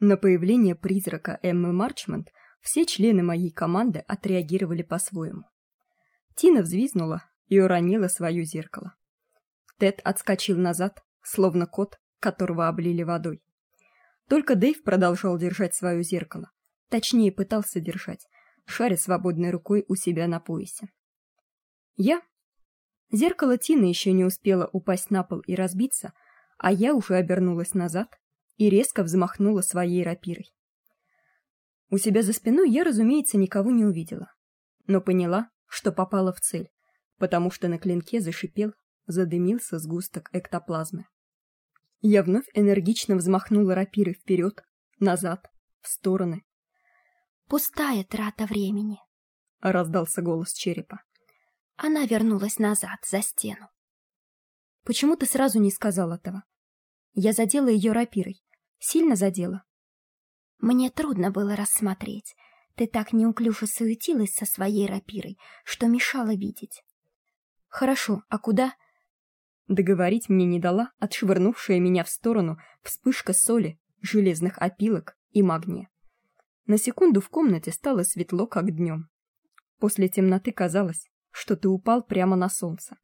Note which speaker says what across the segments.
Speaker 1: На появление призрака Эммы Марчмонт все члены моей команды отреагировали по-своему. Тина взвизгнула и уронила свое зеркало. Тед отскочил назад, словно кот, которого облили водой. Только Дэйв продолжал держать свое зеркало, точнее пытался держать, шаря свободной рукой у себя на поясе. Я Зеркало Тины еще не успело упасть на пол и разбиться, а я уже обернулась назад и резко взмахнула своей рапирой. У себя за спиной я, разумеется, никого не увидела, но поняла, что попала в цель, потому что на клинке зашипел, задымился сгусток эктоплазмы. Я вновь энергично взмахнула рапирой вперед, назад, в стороны.
Speaker 2: Пустая трата времени,
Speaker 1: раздался голос черепа.
Speaker 2: Она вернулась назад, за стену.
Speaker 1: Почему ты сразу не сказал этого? Я задела ее рапирой. Сильно задела.
Speaker 2: Мне трудно было рассмотреть. Ты так неуклюже суетилась со своей рапирой, что мешала видеть.
Speaker 1: Хорошо, а куда? Договорить мне не дала отшвырнувшая меня в сторону вспышка соли, железных опилок и магния. На секунду в комнате стало светло, как днем. После темноты казалось, что ты упал прямо на солнце.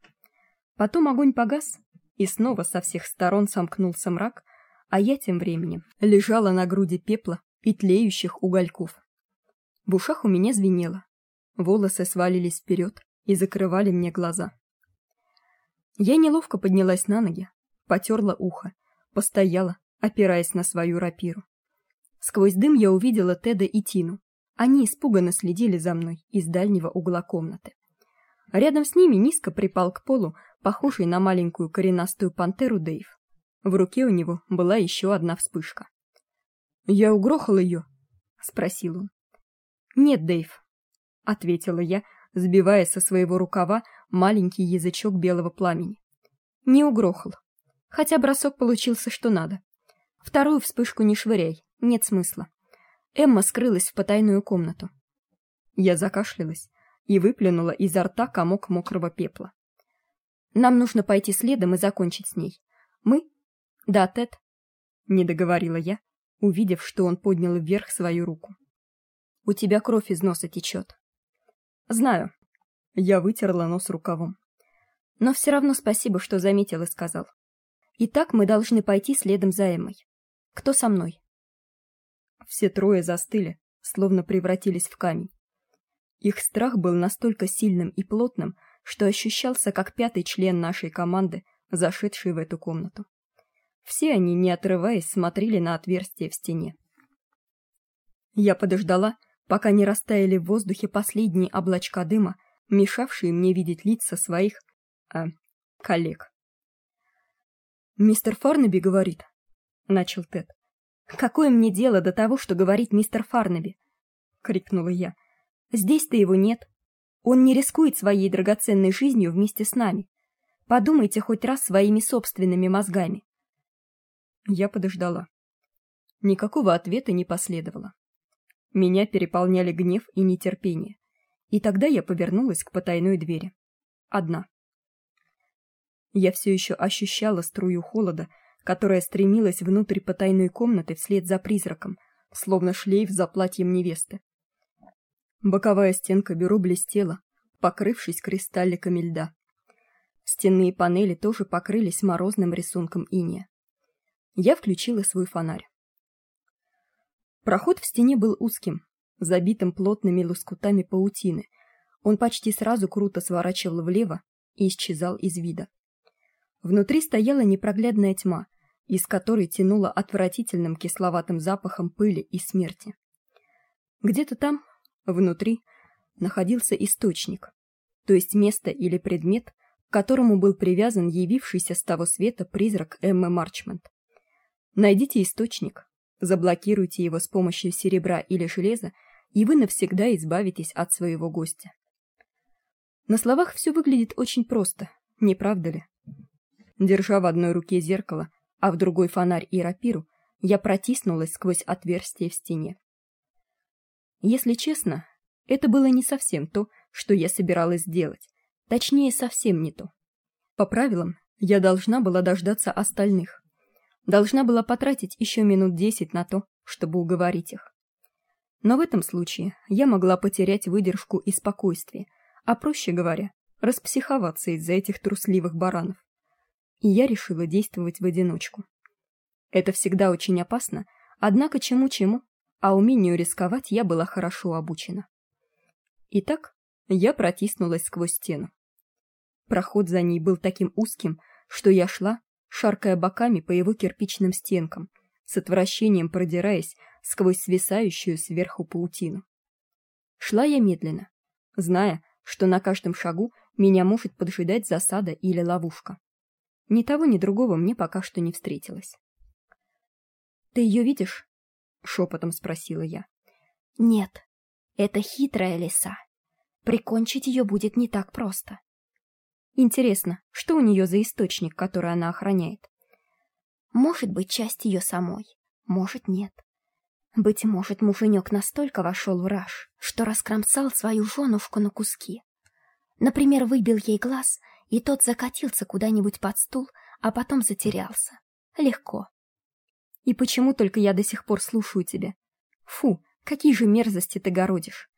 Speaker 1: Потом огонь погас, и снова со всех сторон сомкнулся мрак, а я тем временем лежала на груди пепла и тлеющих угольков. В ушах у меня звенело. Волосы свалились вперед и закрывали мне глаза. Я неловко поднялась на ноги, потёрла ухо, постояла, опираясь на свою рапиру. Сквозь дым я увидела Теда и Тину. Они испуганно следили за мной из дальнего угла комнаты. Рядом с ними низко припал к полу похожий на маленькую коренастую пантеру Дэйв. В руке у него была еще одна вспышка. "Я угрохал ее?» — спросил он. "Нет, Дэйв", ответила я, сбивая со своего рукава маленький язычок белого пламени. "Не угрохал. Хотя бросок получился что надо. Вторую вспышку не швыряй, нет смысла. Эмма скрылась в потайную комнату". Я закашлялась и выплюнула изо рта комок мокрого пепла. Нам нужно пойти следом и закончить с ней. Мы? Да, Тед. Не договорила я, увидев, что он поднял вверх свою руку. У тебя кровь из носа течет. Знаю. Я вытерла нос рукавом. Но все равно спасибо, что заметил и сказал. Итак, мы должны пойти следом за Эммой. Кто со мной? Все трое застыли, словно превратились в камень. Их страх был настолько сильным и плотным, что ощущался как пятый член нашей команды, зашедший в эту комнату. Все они, не отрываясь, смотрели на отверстие в стене. Я подождала, пока не растаяли в воздухе последние облачка дыма, мешавшие мне видеть лица своих э, коллег. Мистер Фарнаби говорит, начал Тед. Какое мне дело до того, что говорит мистер Фарнаби? крикнула я. Здесь-то его нет. Он не рискует своей драгоценной жизнью вместе с нами. Подумайте хоть раз своими собственными мозгами. Я подождала. Никакого ответа не последовало. Меня переполняли гнев и нетерпение. И тогда я повернулась к потайной двери. Одна. Я все еще ощущала струю холода, которая стремилась внутрь потайной комнаты вслед за призраком, словно шлейф за платьем невесты. Боковая стенка бюро блестела, покрывшись кристалликами льда. Стенные панели тоже покрылись морозным рисунком инея. Я включила свой фонарь. Проход в стене был узким, забитым плотными лоскутами паутины. Он почти сразу круто сворачивал влево и исчезал из вида. Внутри стояла непроглядная тьма, из которой тянуло отвратительным кисловатым запахом пыли и смерти. Где-то там, Внутри находился источник, то есть место или предмет, к которому был привязан явившийся с того света призрак Эммы Марчмент. Найдите источник, заблокируйте его с помощью серебра или железа, и вы навсегда избавитесь от своего гостя. На словах все выглядит очень просто, не правда ли? Держа в одной руке зеркало, а в другой фонарь и рапиру, я протиснулась сквозь отверстие в стене. Если честно, это было не совсем то, что я собиралась сделать. Точнее, совсем не то. По правилам, я должна была дождаться остальных. Должна была потратить еще минут десять на то, чтобы уговорить их. Но в этом случае я могла потерять выдержку и спокойствие, а проще говоря, распсиховаться из-за этих трусливых баранов. И я решила действовать в одиночку. Это всегда очень опасно, однако чему-чему, а умению рисковать я была хорошо обучена. Итак, я протиснулась сквозь стену. Проход за ней был таким узким, что я шла, шаркая боками по его кирпичным стенкам, с отвращением продираясь сквозь свисающую сверху паутину. Шла я медленно, зная, что на каждом шагу меня может поджидать засада или ловушка. Ни того, ни другого мне пока что не встретилось. Ты ее видишь? шепотом спросила я.
Speaker 2: Нет. Это хитрая лиса. Прикончить ее будет не так просто.
Speaker 1: Интересно, что у нее за источник, который она охраняет?
Speaker 2: Может быть, часть ее самой, может, нет. Быть может, муженек настолько вошел в раж, что раскромсал свою женушку на куски. Например, выбил ей глаз, и тот закатился куда-нибудь под стул, а потом затерялся. Легко.
Speaker 1: И почему только я до сих пор слушаю тебя? Фу, какие же мерзости ты городишь.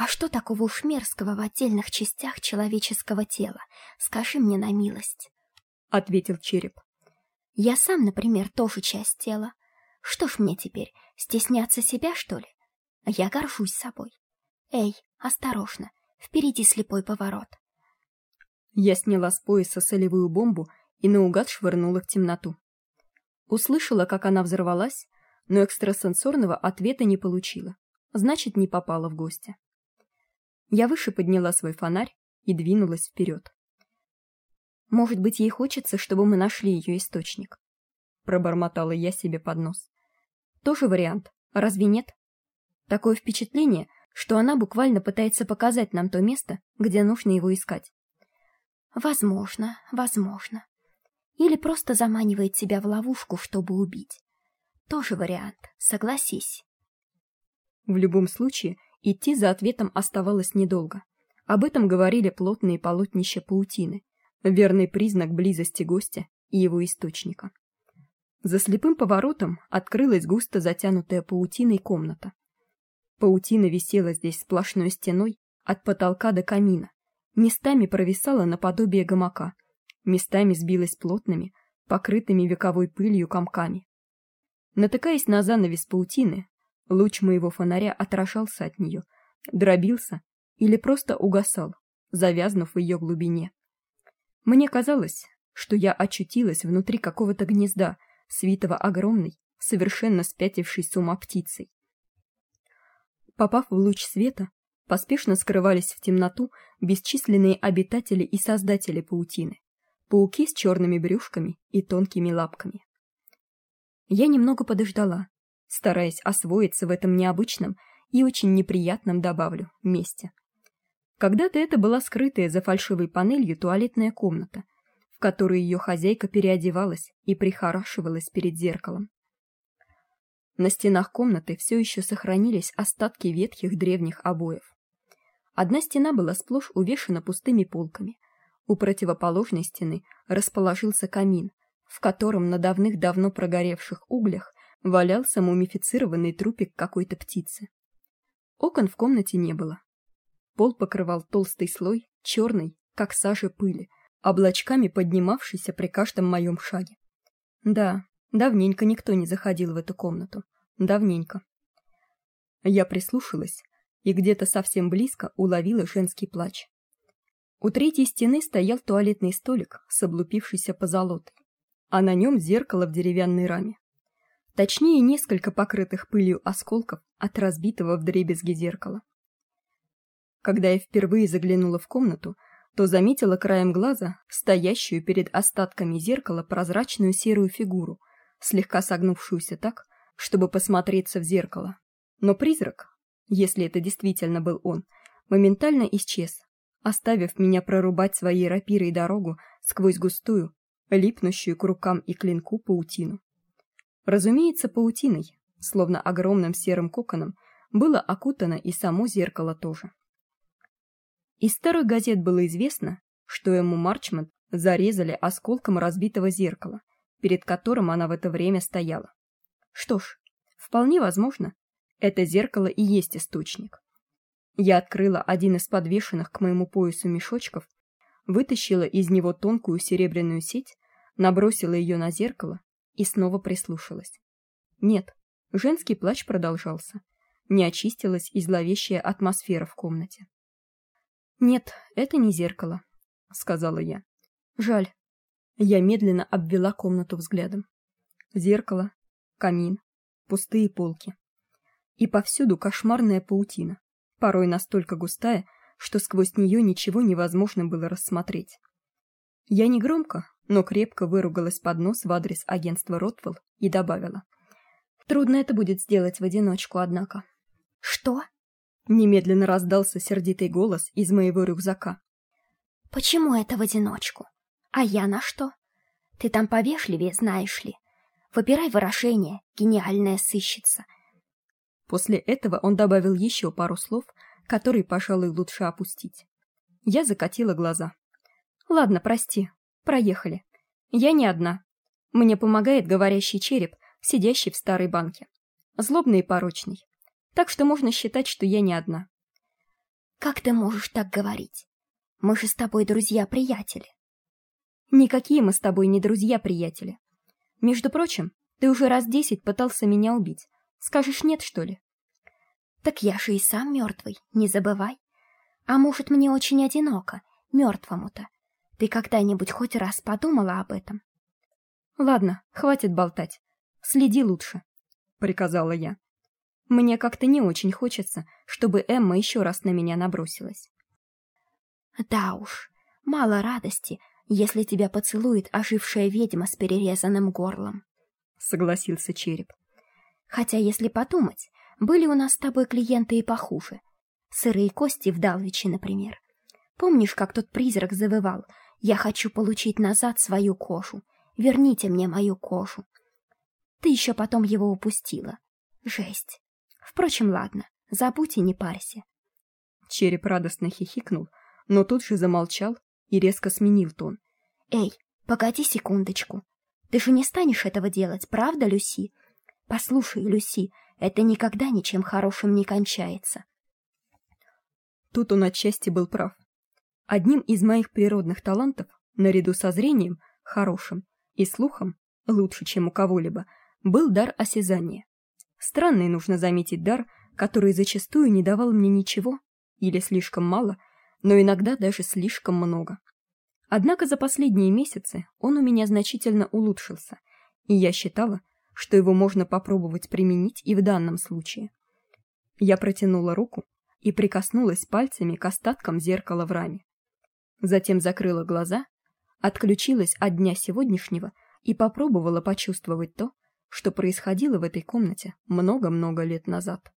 Speaker 2: А что такого уж мерзкого в отдельных частях человеческого тела? Скажи мне на милость,
Speaker 1: ответил череп.
Speaker 2: Я сам, например, тоже часть тела. Что ж мне теперь, стесняться себя, что ли? Я горжусь собой. Эй, осторожно, впереди слепой поворот.
Speaker 1: Я сняла с пояса солевую бомбу и наугад швырнула в темноту. Услышала, как она взорвалась, но экстрасенсорного ответа не получила. Значит, не попала в гости. Я выше подняла свой фонарь и двинулась вперед. Может быть, ей хочется, чтобы мы нашли ее источник, пробормотала я себе под нос. Тоже вариант. Разве нет? Такое впечатление, что она буквально пытается показать нам то место, где нужно его искать.
Speaker 2: Возможно, возможно. Или просто заманивает себя в ловушку, чтобы убить. Тоже вариант, согласись.
Speaker 1: В любом случае, Идти за ответом оставалось недолго. Об этом говорили плотные полотнища паутины, верный признак близости гостя и его источника. За слепым поворотом открылась густо затянутая паутиной комната. Паутина висела здесь сплошной стеной от потолка до камина, местами провисала наподобие гамака, местами сбилась плотными, покрытыми вековой пылью комками. Натыкаясь на занавес паутины, Луч моего фонаря отражался от нее, дробился или просто угасал, завязнув в ее глубине. Мне казалось, что я очутилась внутри какого-то гнезда, свитого огромной, совершенно спятившей с ума птицей. Попав в луч света, поспешно скрывались в темноту бесчисленные обитатели и создатели паутины. Пауки с черными брюшками и тонкими лапками. Я немного подождала, стараясь освоиться в этом необычном и очень неприятном добавлю месте. Когда-то это была скрытая за фальшивой панелью туалетная комната, в которой ее хозяйка переодевалась и прихорашивалась перед зеркалом. На стенах комнаты все еще сохранились остатки ветхих древних обоев. Одна стена была сплошь увешана пустыми полками. У противоположной стены расположился камин, в котором на давных-давно прогоревших углях валялся мумифицированный трупик какой-то птицы. Окон в комнате не было. Пол покрывал толстый слой черный, как сажа пыли, облачками поднимавшейся при каждом моем шаге. Да, давненько никто не заходил в эту комнату. Давненько. Я прислушалась и где-то совсем близко уловила женский плач. У третьей стены стоял туалетный столик с облупившейся позолотой, а на нем зеркало в деревянной раме. Точнее, несколько покрытых пылью осколков от разбитого вдребезги зеркала. Когда я впервые заглянула в комнату, то заметила краем глаза стоящую перед остатками зеркала прозрачную серую фигуру, слегка согнувшуюся так, чтобы посмотреться в зеркало. Но призрак, если это действительно был он, моментально исчез, оставив меня прорубать своей рапирой дорогу сквозь густую, липнущую к рукам и клинку паутину. Разумеется, паутиной, словно огромным серым коконом, было окутано и само зеркало тоже. Из старых газет было известно, что ему Марчман зарезали осколком разбитого зеркала, перед которым она в это время стояла. Что ж, Вполне возможно, это зеркало и есть источник. Я открыла один из подвешенных к моему поясу мешочков, вытащила из него тонкую серебряную сеть, набросила ее на зеркало и снова прислушалась. Нет, женский плач продолжался. Не очистилась и зловещая атмосфера в комнате. Нет, это не зеркало, сказала я. Жаль. Я медленно обвела комнату взглядом. Зеркало, камин, пустые полки. И повсюду кошмарная паутина, порой настолько густая, что сквозь нее ничего невозможно было рассмотреть. Я не громко, но крепко выругалась под нос в адрес агентства Ротвелл и добавила: "Трудно это будет сделать в одиночку, однако".
Speaker 2: "Что?"
Speaker 1: немедленно раздался сердитый голос из моего рюкзака.
Speaker 2: "Почему это в одиночку? А я на что? Ты там повежливее, знаешь ли. Выбирай выражение, гениальная сыщица".
Speaker 1: После этого он добавил еще пару слов, которые, пожалуй, лучше опустить. Я закатила глаза. Ладно, прости. Проехали. Я не одна. Мне помогает говорящий череп, сидящий в старой банке. Злобный и порочный. Так что можно считать, что я не одна.
Speaker 2: Как ты можешь так говорить? Мы же с тобой друзья-приятели.
Speaker 1: Никакие мы с тобой не друзья-приятели. Между прочим, ты уже раз десять пытался меня убить. Скажешь нет, что ли?
Speaker 2: Так я же и сам мертвый, не забывай. А может, мне очень одиноко, мертвому-то. Ты когда-нибудь хоть раз подумала об этом?
Speaker 1: Ладно, хватит болтать. Следи лучше, приказала я. Мне как-то не очень хочется, чтобы Эмма еще раз на меня набросилась.
Speaker 2: Да уж, мало радости, если тебя поцелует ожившая ведьма с перерезанным горлом,
Speaker 1: согласился череп.
Speaker 2: Хотя, если подумать, были у нас с тобой клиенты и похуже. Сырые кости в Далвиче, например. Помнишь, как тот призрак завывал: "Я хочу получить назад свою кожу. Верните мне мою кожу". Ты еще потом его упустила. Жесть. Впрочем, ладно, забудь и не парься.
Speaker 1: Череп радостно хихикнул, но тут же замолчал и резко сменил тон.
Speaker 2: Эй, погоди секундочку. Ты же не станешь этого делать, правда, Люси? Послушай, Люси, это никогда ничем хорошим не кончается.
Speaker 1: Тут он отчасти был прав. Одним из моих природных талантов, наряду со зрением, хорошим, и слухом, лучше, чем у кого-либо, был дар осязания. Странный, нужно заметить, дар, который зачастую не давал мне ничего, или слишком мало, но иногда даже слишком много. Однако за последние месяцы он у меня значительно улучшился, и я считала, что его можно попробовать применить и в данном случае. Я протянула руку и прикоснулась пальцами к остаткам зеркала в раме. Затем закрыла глаза, отключилась от дня сегодняшнего и попробовала почувствовать то, что происходило в этой комнате много-много лет назад.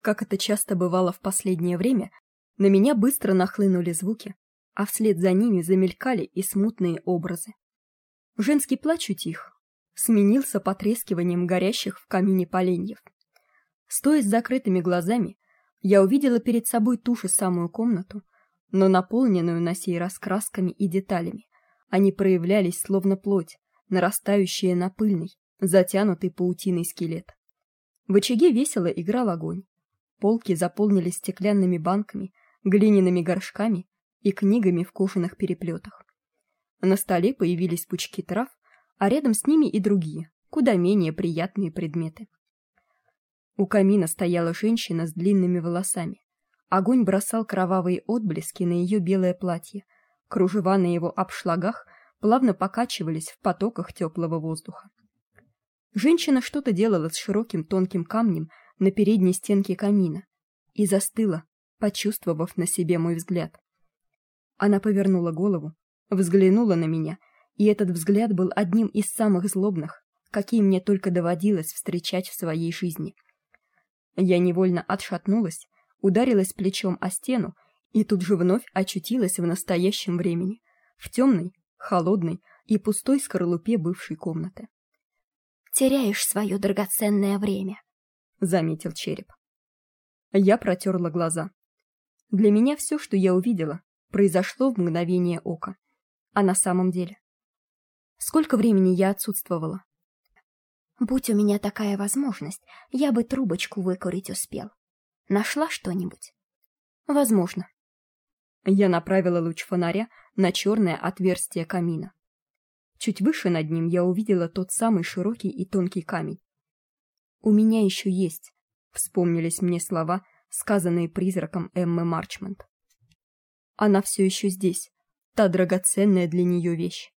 Speaker 1: Как это часто бывало в последнее время, на меня быстро нахлынули звуки, а вслед за ними замелькали и смутные образы. Женский плач утих, сменился потрескиванием горящих в камине поленьев. Стоя с закрытыми глазами, я увидела перед собой ту же самую комнату, но наполненную на сей раз красками и деталями. Они проявлялись словно плоть, нарастающая на пыльный, затянутый паутиной скелет. В очаге весело играл огонь. Полки заполнились стеклянными банками, глиняными горшками и книгами в кожаных переплетах. На столе появились пучки трав, а рядом с ними и другие, куда менее приятные предметы. У камина стояла женщина с длинными волосами. Огонь бросал кровавые отблески на ее белое платье. Кружева на его обшлагах плавно покачивались в потоках теплого воздуха. Женщина что-то делала с широким тонким камнем на передней стенке камина и застыла, почувствовав на себе мой взгляд. Она повернула голову, взглянула на меня и этот взгляд был одним из самых злобных, какие мне только доводилось встречать в своей жизни. Я невольно отшатнулась, ударилась плечом о стену и тут же вновь очутилась в настоящем времени, в темной, холодной и пустой скорлупе бывшей комнаты.
Speaker 2: Теряешь свое драгоценное время,
Speaker 1: заметил череп. Я протерла глаза. Для меня все, что я увидела, произошло в мгновение ока. А на самом деле Сколько времени я отсутствовала?
Speaker 2: Будь у меня такая возможность, я бы трубочку выкурить успел. Нашла что-нибудь?
Speaker 1: Возможно. Я направила луч фонаря на черное отверстие камина. Чуть выше над ним я увидела тот самый широкий и тонкий камень. У меня еще есть, вспомнились мне слова, сказанные призраком Эммы Марчмент. Она все еще здесь, та драгоценная для нее вещь.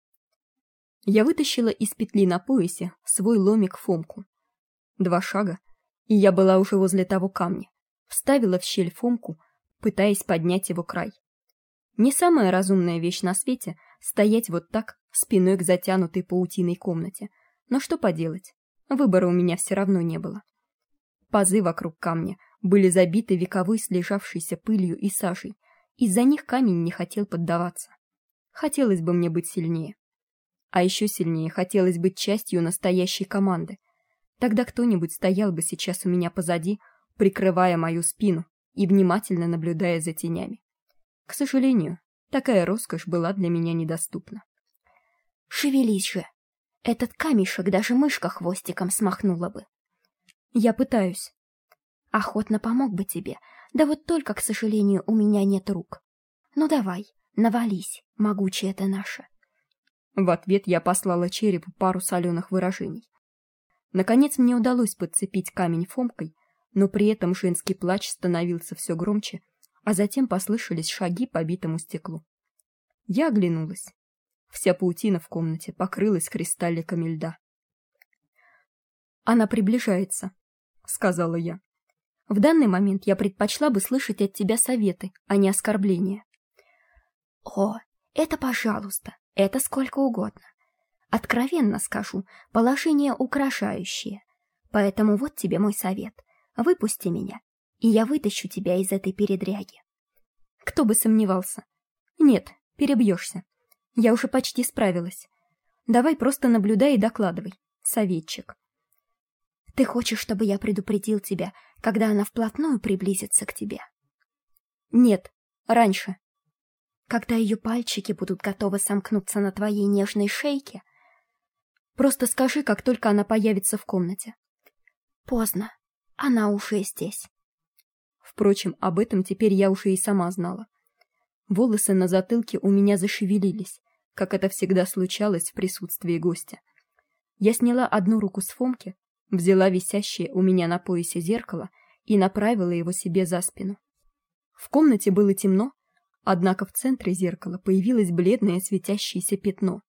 Speaker 1: Я вытащила из петли на поясе свой ломик Фомку. Два шага, и я была уже возле того камня. Вставила в щель Фомку, пытаясь поднять его край. Не самая разумная вещь на свете стоять вот так, спиной к затянутой паутиной комнате. Но что поделать? Выбора у меня все равно не было. Пазы вокруг камня были забиты вековой слежавшейся пылью и сажей. Из-за них камень не хотел поддаваться. Хотелось бы мне быть сильнее. А еще сильнее хотелось быть частью настоящей команды. Тогда кто-нибудь стоял бы сейчас у меня позади, прикрывая мою спину и внимательно наблюдая за тенями. К сожалению, такая роскошь была для меня недоступна.
Speaker 2: Шевелись же. Этот камешек даже мышка хвостиком смахнула бы.
Speaker 1: Я пытаюсь.
Speaker 2: Охотно помог бы тебе, да вот только, к сожалению, у меня нет рук. Ну давай, навались, могучее ты наше.
Speaker 1: В ответ я послала черепу пару соленых выражений. Наконец мне удалось подцепить камень фомкой, но при этом женский плач становился все громче, а затем послышались шаги по битому стеклу. Я оглянулась. Вся паутина в комнате покрылась кристалликами льда. Она приближается, сказала я. В данный момент я предпочла бы слышать от тебя советы, а не оскорбления.
Speaker 2: О, это, пожалуйста, это сколько угодно. Откровенно скажу, положение украшающее. Поэтому вот тебе мой совет. Выпусти меня, и я вытащу тебя из этой передряги.
Speaker 1: Кто бы сомневался. Нет, перебьешься. Я уже почти справилась. Давай просто наблюдай и докладывай, советчик.
Speaker 2: Ты хочешь, чтобы я предупредил тебя, когда она вплотную приблизится к тебе?
Speaker 1: Нет, раньше
Speaker 2: когда ее пальчики будут готовы сомкнуться на твоей нежной шейке.
Speaker 1: Просто скажи, как только она появится в комнате.
Speaker 2: Поздно. Она уже здесь.
Speaker 1: Впрочем, об этом теперь я уже и сама знала. Волосы на затылке у меня зашевелились, как это всегда случалось в присутствии гостя. Я сняла одну руку с Фомки, взяла висящее у меня на поясе зеркало и направила его себе за спину. В комнате было темно, Однако в центре зеркала появилось бледное светящееся пятно.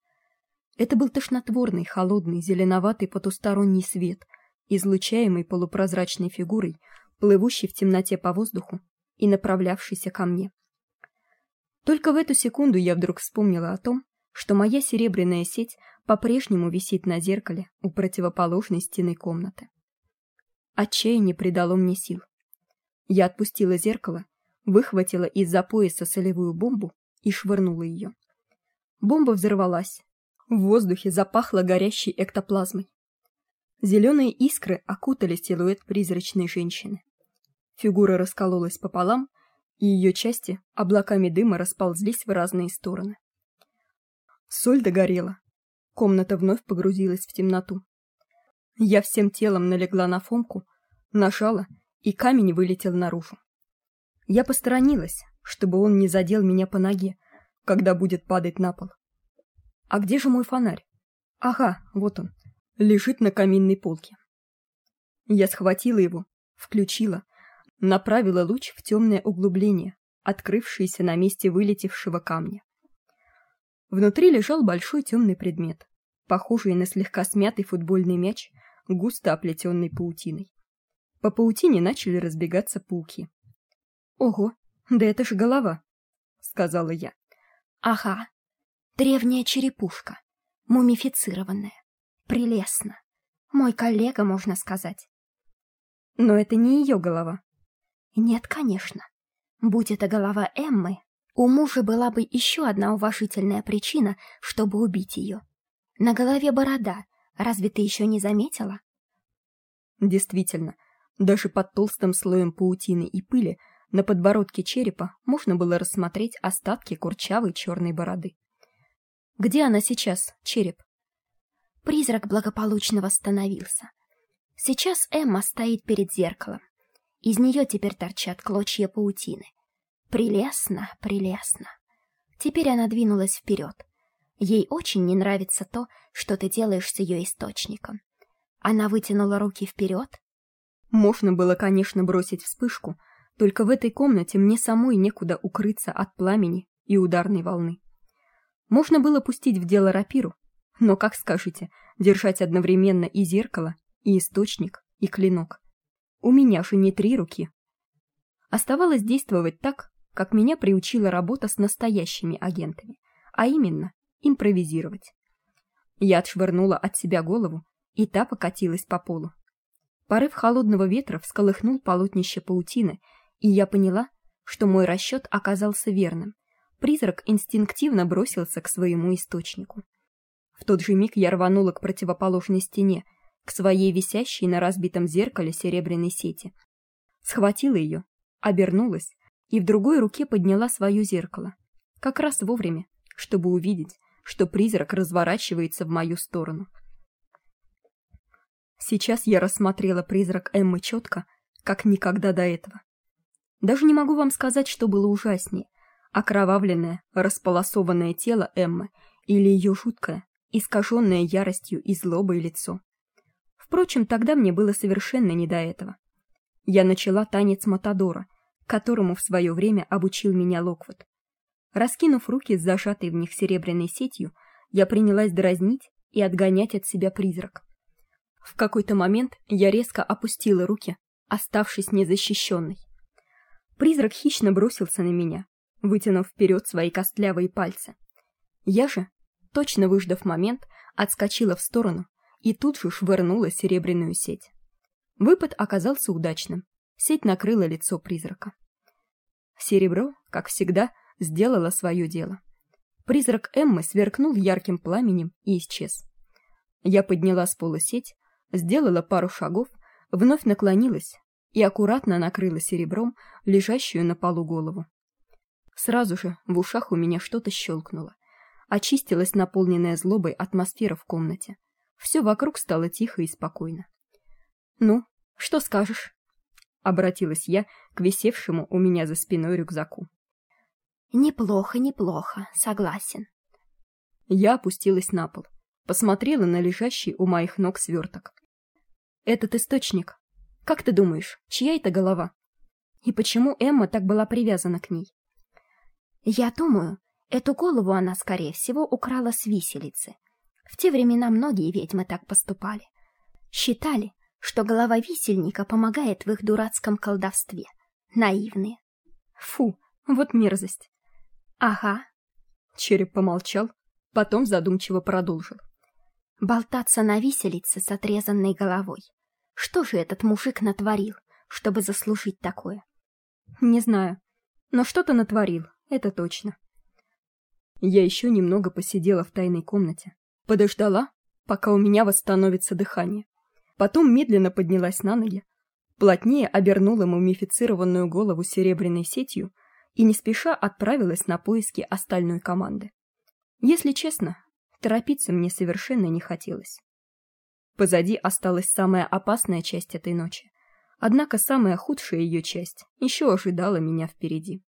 Speaker 1: Это был тошнотворный, холодный, зеленоватый потусторонний свет, излучаемый полупрозрачной фигурой, плывущей в темноте по воздуху и направлявшейся ко мне. Только в эту секунду я вдруг вспомнила о том, что моя серебряная сеть по-прежнему висит на зеркале у противоположной стены комнаты. Отчаяние придало мне сил. Я отпустила зеркало выхватила из-за пояса солевую бомбу и швырнула ее. Бомба взорвалась. В воздухе запахло горящей эктоплазмой. Зеленые искры окутали силуэт призрачной женщины. Фигура раскололась пополам, и ее части облаками дыма расползлись в разные стороны. Соль догорела. Комната вновь погрузилась в темноту. Я всем телом налегла на Фомку, нажала, и камень вылетел наружу. Я посторонилась, чтобы он не задел меня по ноге, когда будет падать на пол. А где же мой фонарь? Ага, вот он, лежит на каминной полке. Я схватила его, включила, направила луч в темное углубление, открывшееся на месте вылетевшего камня. Внутри лежал большой темный предмет, похожий на слегка смятый футбольный мяч, густо оплетенный паутиной. По паутине начали разбегаться пауки. Ого, да это же голова, сказала я.
Speaker 2: Ага. Древняя черепушка, мумифицированная. Прелестно. Мой коллега, можно сказать.
Speaker 1: Но это не ее голова.
Speaker 2: Нет, конечно. Будь это голова Эммы, у мужа была бы еще одна уважительная причина, чтобы убить ее. На голове борода. Разве ты еще не заметила?
Speaker 1: Действительно, даже под толстым слоем паутины и пыли на подбородке черепа можно было рассмотреть остатки курчавой черной бороды. Где она сейчас, череп?
Speaker 2: Призрак благополучно восстановился. Сейчас Эмма стоит перед зеркалом. Из нее теперь торчат клочья паутины. Прелестно, прелестно. Теперь она двинулась вперед. Ей очень не нравится то, что ты делаешь с ее источником. Она вытянула руки вперед.
Speaker 1: Можно было, конечно, бросить вспышку, только в этой комнате мне самой некуда укрыться от пламени и ударной волны. Можно было пустить в дело рапиру, но, как скажете, держать одновременно и зеркало, и источник, и клинок. У меня же не три руки. Оставалось действовать так, как меня приучила работа с настоящими агентами, а именно импровизировать. Я отшвырнула от себя голову, и та покатилась по полу. Порыв холодного ветра всколыхнул полотнище паутины, и я поняла, что мой расчет оказался верным. Призрак инстинктивно бросился к своему источнику. В тот же миг я рванула к противоположной стене, к своей висящей на разбитом зеркале серебряной сети. Схватила ее, обернулась и в другой руке подняла свое зеркало, как раз вовремя, чтобы увидеть, что призрак разворачивается в мою сторону. Сейчас я рассмотрела призрак Эммы четко, как никогда до этого. Даже не могу вам сказать, что было ужаснее: окровавленное, располосованное тело Эммы или ее жуткое, искаженное яростью и злобой лицо. Впрочем, тогда мне было совершенно не до этого. Я начала танец матадора, которому в свое время обучил меня Локвуд. Раскинув руки с зажатой в них серебряной сетью, я принялась дразнить и отгонять от себя призрак. В какой-то момент я резко опустила руки, оставшись незащищенной. Призрак хищно бросился на меня, вытянув вперед свои костлявые пальцы. Я же, точно выждав момент, отскочила в сторону и тут же швырнула серебряную сеть. Выпад оказался удачным. Сеть накрыла лицо призрака. Серебро, как всегда, сделало свое дело. Призрак Эммы сверкнул ярким пламенем и исчез. Я подняла с пола сеть, сделала пару шагов, вновь наклонилась и аккуратно накрыла серебром лежащую на полу голову. Сразу же в ушах у меня что-то щелкнуло. Очистилась наполненная злобой атмосфера в комнате. Все вокруг стало тихо и спокойно. Ну, что скажешь? обратилась я к висевшему у меня за спиной рюкзаку.
Speaker 2: Неплохо, неплохо, согласен.
Speaker 1: Я опустилась на пол, посмотрела на лежащий у моих ног сверток. Этот источник. Как ты думаешь, чья это голова? И почему Эмма так была привязана к ней?
Speaker 2: Я думаю, эту голову она, скорее всего, украла с виселицы. В те времена многие ведьмы так поступали. Считали, что голова висельника помогает в их дурацком колдовстве. Наивные.
Speaker 1: Фу, вот мерзость.
Speaker 2: Ага.
Speaker 1: Череп помолчал, потом задумчиво продолжил.
Speaker 2: Болтаться на виселице с отрезанной головой. Что же этот мужик натворил, чтобы заслужить такое?
Speaker 1: Не знаю, но что-то натворил, это точно. Я еще немного посидела в тайной комнате, подождала, пока у меня восстановится дыхание. Потом медленно поднялась на ноги, плотнее обернула мумифицированную голову серебряной сетью и не спеша отправилась на поиски остальной команды. Если честно, торопиться мне совершенно не хотелось. Позади осталась самая опасная часть этой ночи. Однако самая худшая ее часть еще ожидала меня впереди.